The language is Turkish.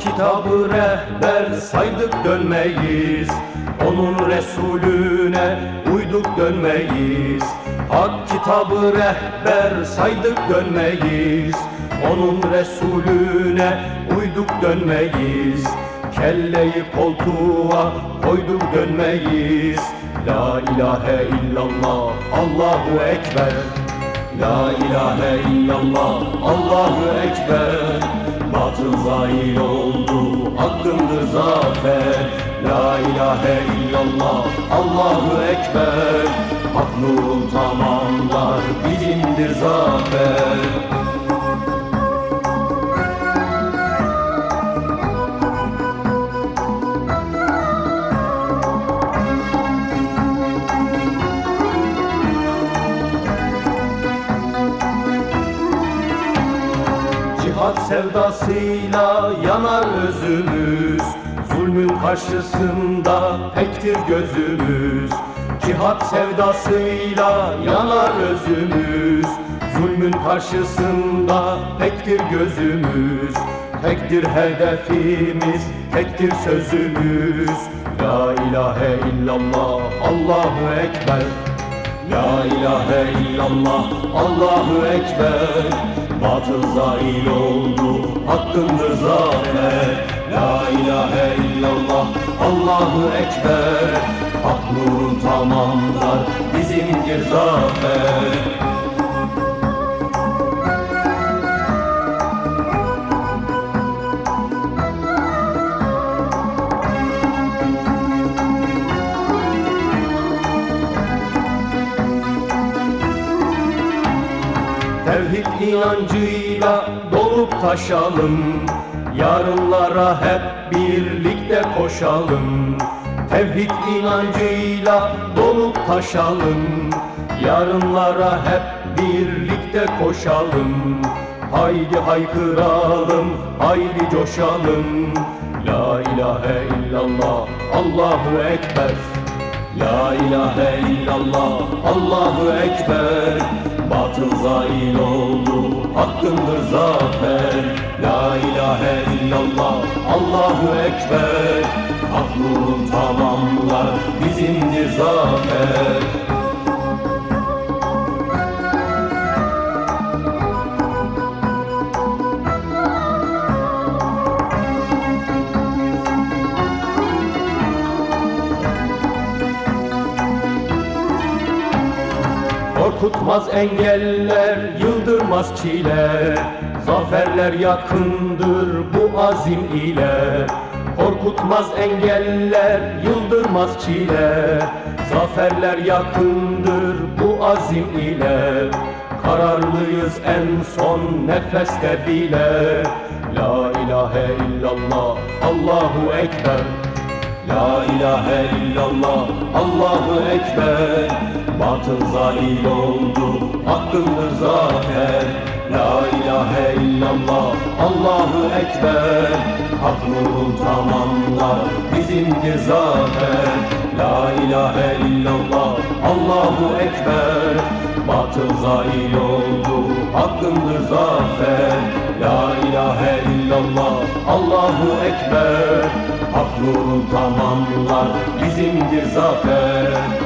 kitabı rehber saydık dönmeyiz. Onun Resulüne uyduk dönmeyiz. Hak kitabı rehber saydık dönmeyiz. Onun Resulüne uyduk dönmeyiz. Kelleyi koltuğa koyduk dönmeyiz. La ilahe illallah Allahu Ekber. La ilahe illallah Allahu Ekber Batıl zail oldu hakkındır zafer. La ilahe illallah Allahu Ekber. Hak nurun tamamlar bizimdir zafer Cihat sevdasıyla yanar özümüz. Zulmün karşısında pektir gözümüz. Cihat sevdasıyla yanar özümüz. Zulmün karşısında pektir gözümüz. Tektir hedefimiz, tektir sözümüz. La ilahe illallah, Allahu Ekber. La ilahe illallah Allahu Ekber Batıl zail oldu Hakkındır zafer La ilahe illallah Allahu Ekber. Hak nurun tamamlar Bizimdir zafer Tevhid inancıyla dolup taşalım. Yarınlara hep birlikte koşalım. Tevhid inancıyla dolup taşalım. Yarınlara hep birlikte koşalım. Haydi haykıralım, haydi coşalım. La ilahe illallah, Allahu Ekber. La ilahe illallah Allahu Ekber Batıl zail oldu Hakkındır zafer. La ilahe illallah Allahu Ekber. Hak tamamlar Bizimdir zafer Korkutmaz engeller, yıldırmaz çile Zaferler yakındır bu azim ile. Korkutmaz engeller, yıldırmaz çile Zaferler yakındır bu azim ile. Kararlıyız en son nefeste bile. La ilahe illallah, Allahu Ekber La ilahe illallah Allahu Ekber. Batıl zail oldu Hakkındır zafer La ilahe illallah Allahu Ekber. Hak nurun tamamlar Bizimdir zafer La ilahe illallah Allahu Ekber Batıl zail oldu Hakkındır zafer. La ilahe illallah Allahu Ekber. Hak nurun tamamlar bizimdir zafer